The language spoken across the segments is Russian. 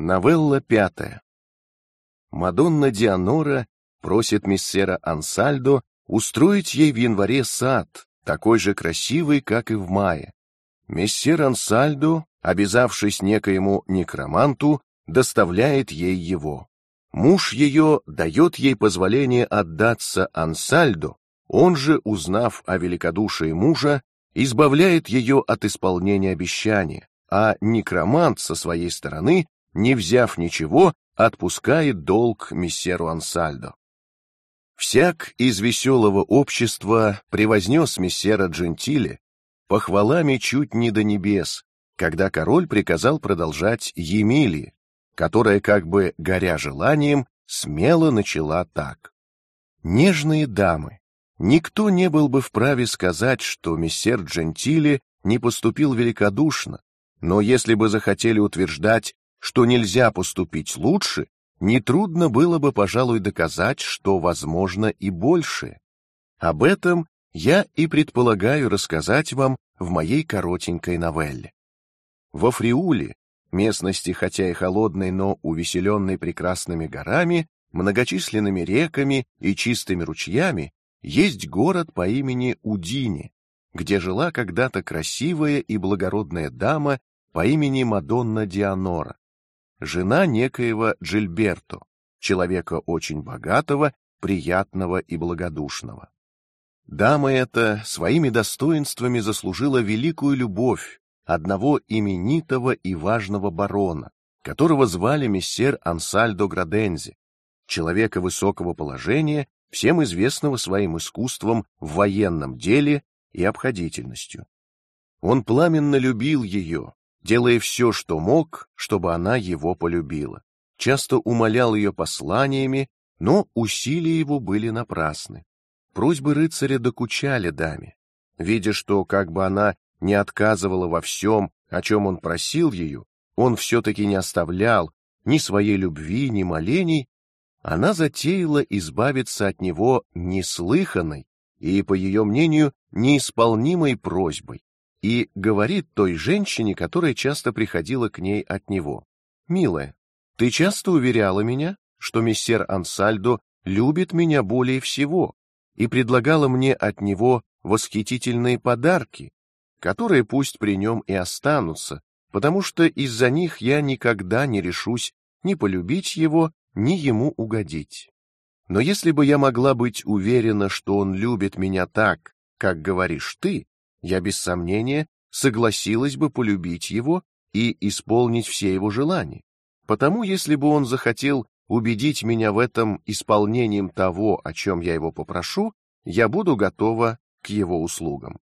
Новелла пятая. Мадонна Дианора просит миссера Ансальдо устроить ей в январе сад, такой же красивый, как и в мае. Мессер Ансальдо, обязавшись некоему некроманту, доставляет ей его. Муж ее дает ей позволение отдаться Ансальдо, он же, узнав о великодушии мужа, избавляет ее от исполнения обещания, а некромант со своей стороны, не взяв ничего, отпускает долг мессеру Ансальдо. Всяк из веселого общества превознес мессера Джентиле похвалами чуть не до небес, когда король приказал продолжать Емилии, которая, как бы горя желанием, смело начала так: нежные дамы, никто не был бы вправе сказать, что мессер Джентиле не поступил великодушно, но если бы захотели утверждать, что нельзя поступить лучше, нетрудно было бы, пожалуй, доказать, что возможно и больше. Об этом я и предполагаю рассказать вам в моей коротенькой новелле. Во Фриуле, местности хотя и холодной, но увеселенной прекрасными горами, многочисленными реками и чистыми ручьями, есть город по имени Удини, где жила когда-то красивая и благородная дама по имени Мадонна Дианора жена некоего Джильберто, человека очень богатого, приятного и благодушного. Дама эта своими достоинствами заслужила великую любовь одного именитого и важного барона, которого звали мессер Ансальдо Градензи, человека высокого положения, всем известного своим искусством в военном деле и обходительностью. Он пламенно любил ее делая все, что мог, чтобы она его полюбила. Часто умолял ее посланиями, но усилия его были напрасны. Просьбы рыцаря докучали даме. Видя, что как бы она не отказывала во всем, о чем он просил ее, он все-таки не оставлял ни своей любви, ни молений, она затеяла избавиться от него неслыханной и, по ее мнению, неисполнимой просьбой и говорит той женщине, которая часто приходила к ней от него: "Милая, ты часто уверяла меня, что мессер Ансальдо любит меня более всего, и предлагала мне от него восхитительные подарки, которые пусть при нем и останутся, потому что из-за них я никогда не решусь ни полюбить его, ни ему угодить. Но если бы я могла быть уверена, что он любит меня так, как говоришь ты, я без сомнения согласилась бы полюбить его и исполнить все его желания. Потому, если бы он захотел убедить меня в этом исполнением того, о чем я его попрошу, я буду готова к его услугам.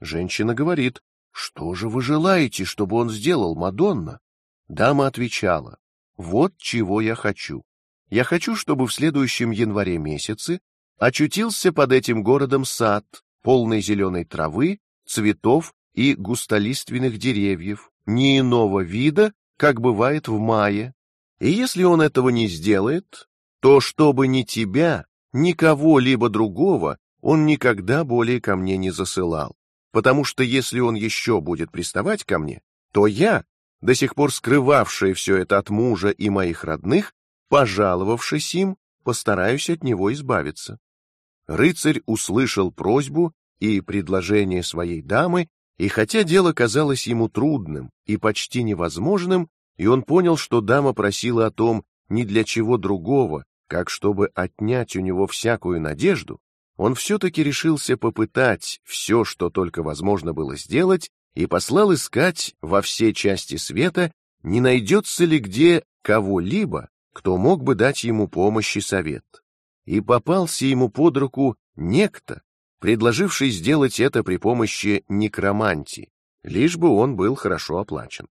Женщина говорит: что же вы желаете, чтобы он сделал, Мадонна? Дама отвечала: вот чего я хочу. Я хочу, чтобы в следующем январе месяце очутился под этим городом сад, полный зеленой травы цветов и густолиственных деревьев, не иного вида, как бывает в мае. И если он этого не сделает, то чтобы ни тебя, ни кого-либо другого он никогда более ко мне не засылал, потому что если он еще будет приставать ко мне, то я, до сих пор скрывавшая все это от мужа и моих родных, пожаловавшись им, постараюсь от него избавиться. Рыцарь услышал просьбу и предложение своей дамы, и хотя дело казалось ему трудным и почти невозможным, и он понял, что дама просила о том не для чего другого, как чтобы отнять у него всякую надежду, он все-таки решился попытать все, что только возможно было сделать, и послал искать во все части света, не найдется ли где кого-либо, кто мог бы дать ему помощь и совет. И попался ему под руку некто, предложивший сделать это при помощи некромантии, лишь бы он был хорошо оплачен.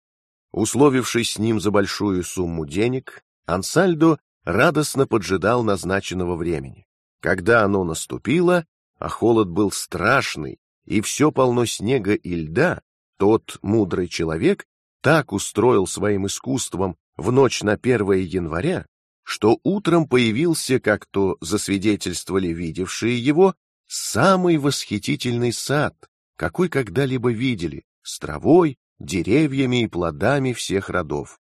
Условившись с ним за большую сумму денег, Ансальдо радостно поджидал назначенного времени. Когда оно наступило, а холод был страшный и все полно снега и льда, тот мудрый человек так устроил своим искусством в ночь на 1 января, что утром появился, как то засвидетельствовали видевшие его, самый восхитительный сад, какой когда-либо видели, с травой, деревьями и плодами всех родов.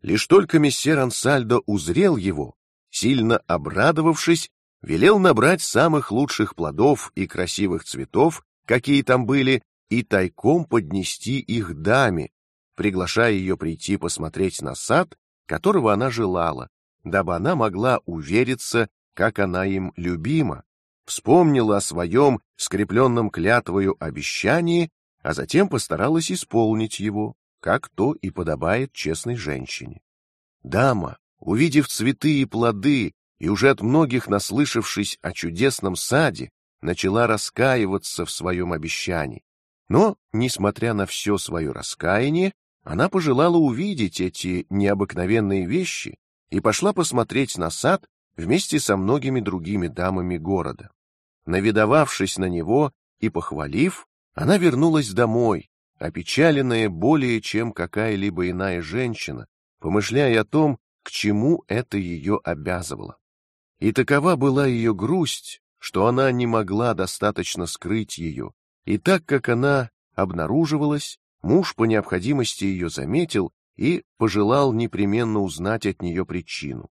Лишь только месье Ансальдо узрел его, сильно обрадовавшись, велел набрать самых лучших плодов и красивых цветов, какие там были, и тайком поднести их даме, приглашая ее прийти посмотреть на сад, которого она желала, дабы она могла увериться, как она им любима, вспомнила о своем скрепленном клятвою обещании, а затем постаралась исполнить его, как то и подобает честной женщине. Дама, увидев цветы и плоды и уже от многих наслышавшись о чудесном саде, начала раскаиваться в своем обещании. Но, несмотря на все свое раскаяние, она пожелала увидеть эти необыкновенные вещи и пошла посмотреть на сад вместе со многими другими дамами города. Навидававшись на него и похвалив, она вернулась домой, опечаленная более чем какая-либо иная женщина, помышляя о том, к чему это ее обязывало. И такова была ее грусть, что она не могла достаточно скрыть ее, и так как она обнаруживалась, муж по необходимости ее заметил и пожелал непременно узнать от нее причину.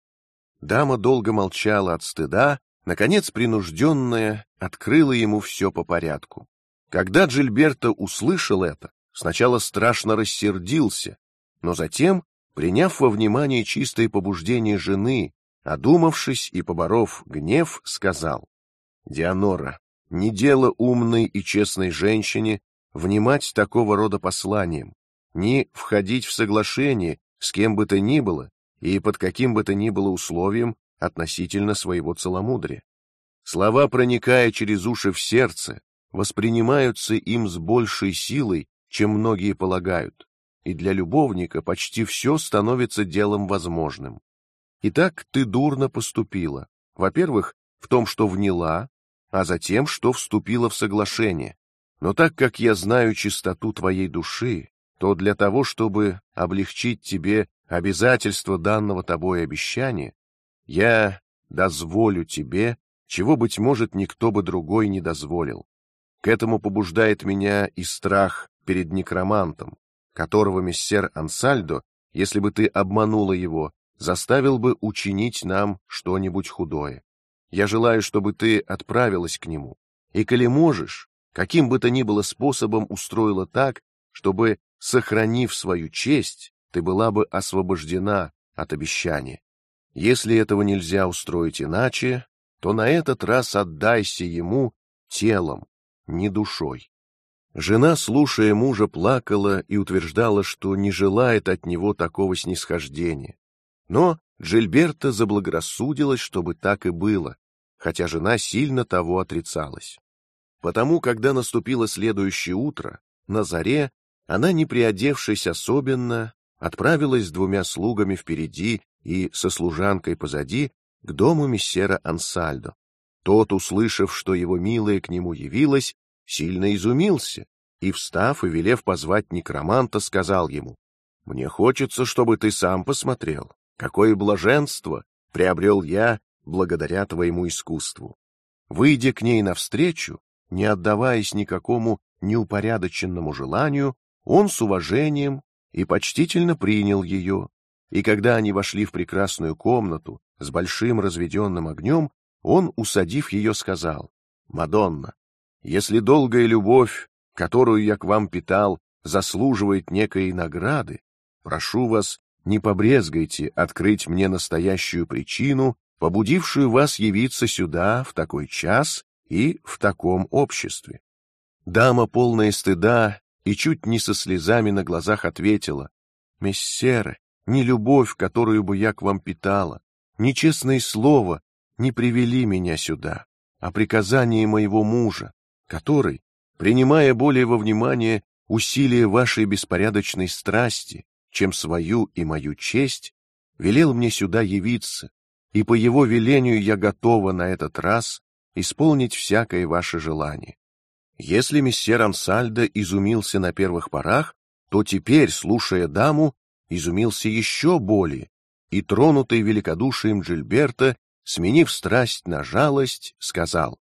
Дама долго молчала от стыда, наконец принужденная открыла ему все по порядку. Когда Джильберто услышал это, сначала страшно рассердился, но затем, приняв во внимание чистое побуждение жены, одумавшись и поборов гнев, сказал: Дианора, не дело умной и честной женщине внимать такого рода посланиям, не входить в соглашение с кем бы то ни было и под каким бы то ни было условием относительно своего целомудрия. Слова, проникая через уши в сердце, воспринимаются им с большей силой, чем многие полагают, и для любовника почти все становится делом возможным. Итак, ты дурно поступила. Во-первых, в том, что вняла, а затем, что вступила в соглашение. Но так как я знаю чистоту твоей души, то для того, чтобы облегчить тебе обязательство данного тобой обещания, я дозволю тебе, чего быть может никто бы другой не дозволил. К этому побуждает меня и страх перед некромантом, которого мессер Ансальдо, если бы ты обманула его, заставил бы учинить нам что-нибудь худое. Я желаю, чтобы ты отправилась к нему, и коли можешь, каким бы то ни было способом устроила так, чтобы, сохранив свою честь, ты была бы освобождена от обещания. Если этого нельзя устроить иначе, то на этот раз отдайся ему телом, не душой. Жена, слушая мужа, плакала и утверждала, что не желает от него такого снисхождения. Но Джильберта заблагорассудилась, чтобы так и было, хотя жена сильно того отрицалась. Потому, когда наступило следующее утро, на заре, она, не приодевшись особенно, отправилась с двумя слугами впереди и со служанкой позади к дому мессера Ансальдо. Тот, услышав, что его милая к нему явилась, сильно изумился и, встав и велев позвать некроманта, сказал ему: "Мне хочется, чтобы ты сам посмотрел, Какое блаженство приобрел я благодаря твоему искусству. Выйдя к ней навстречу, не отдаваясь никакому неупорядоченному желанию, он с уважением и почтительно принял ее. И когда они вошли в прекрасную комнату с большим разведенным огнем, он, усадив ее, сказал: "Мадонна, если долгая любовь, которую я к вам питал, заслуживает некой награды, прошу вас не побрезгайте открыть мне настоящую причину, побудившую вас явиться сюда в такой час и в таком обществе. Дама, полная стыда и чуть не со слезами на глазах, ответила: "Мессеры, не любовь, которую бы я к вам питала, ни честное слово не привели меня сюда, а приказание моего мужа, который, принимая более во внимание усилия вашей беспорядочной страсти, чем свою и мою честь, велел мне сюда явиться, и по его велению я готова на этот раз исполнить всякое ваше желание. Если месье Ансальдо изумился на первых порах, то теперь, слушая даму, изумился еще более и тронутый великодушием Джильберта, сменив страсть на жалость, сказал: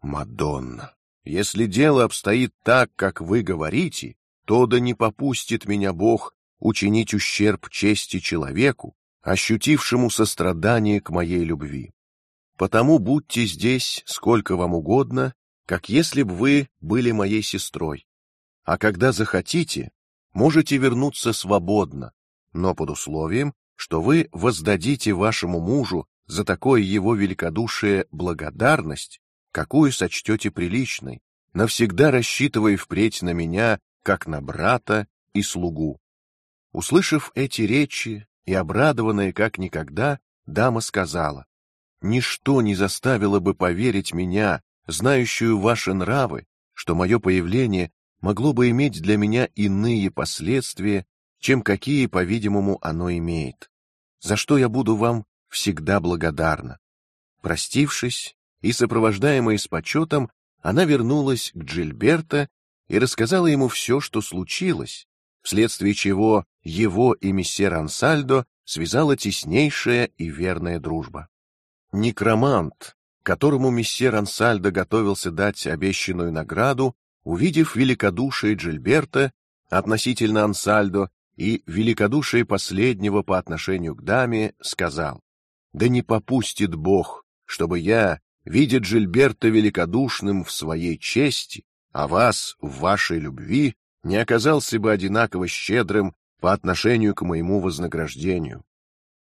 "Мадонна, если дело обстоит так, как вы говорите, то да не попустит меня Бог учинить ущерб чести человеку, ощутившему сострадание к моей любви. Потому будьте здесь сколько вам угодно, как если бы вы были моей сестрой. А когда захотите, можете вернуться свободно, но под условием, что вы воздадите вашему мужу за такое его великодушие благодарность, какую сочтете приличной, навсегда рассчитывая впредь на меня как на брата и слугу. Услышав эти речи и обрадованная как никогда, дама сказала: "Ничто не заставило бы поверить меня, знающую ваши нравы, что мое появление могло бы иметь для меня иные последствия, чем какие, по-видимому, оно имеет. За что я буду вам всегда благодарна". Простившись и сопровождаемая с почетом, она вернулась к Джильберто и рассказала ему все, что случилось, вследствие чего его и месье Ансальдо связала теснейшая и верная дружба. Некромант, которому месье Ансальдо готовился дать обещанную награду, увидев великодушие Джильберта относительно Ансальдо и великодушие последнего по отношению к даме, сказал: "Да не попустит Бог, чтобы я, видя Джильберта великодушным в своей чести, а вас в вашей любви, не оказался бы одинаково щедрым по отношению к моему вознаграждению.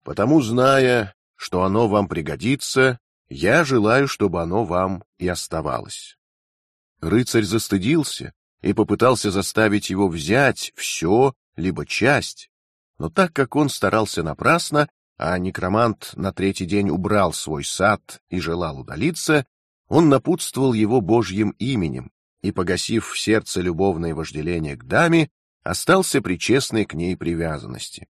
Потому, зная, что оно вам пригодится, я желаю, чтобы оно вам и оставалось. Рыцарь застыдился и попытался заставить его взять все либо часть, но так как он старался напрасно, а некромант на третий день убрал свой сад и желал удалиться, он напутствовал его Божьим именем и, погасив в сердце любовное вожделение к даме, остался при честной к ней привязанности.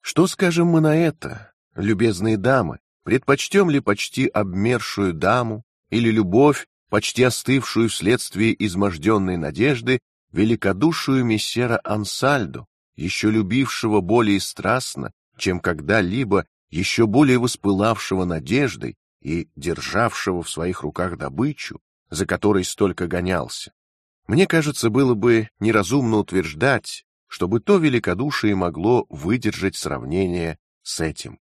Что скажем мы на это, любезные дамы? Предпочтем ли почти обмершую даму или любовь, почти остывшую вследствие изможденной надежды, великодушию мессера Ансальдо, еще любившего более страстно, чем когда-либо, еще более воспылавшего надеждой и державшего в своих руках добычу, за которой столько гонялся. Мне кажется, было бы неразумно утверждать, чтобы то великодушие могло выдержать сравнение с этим.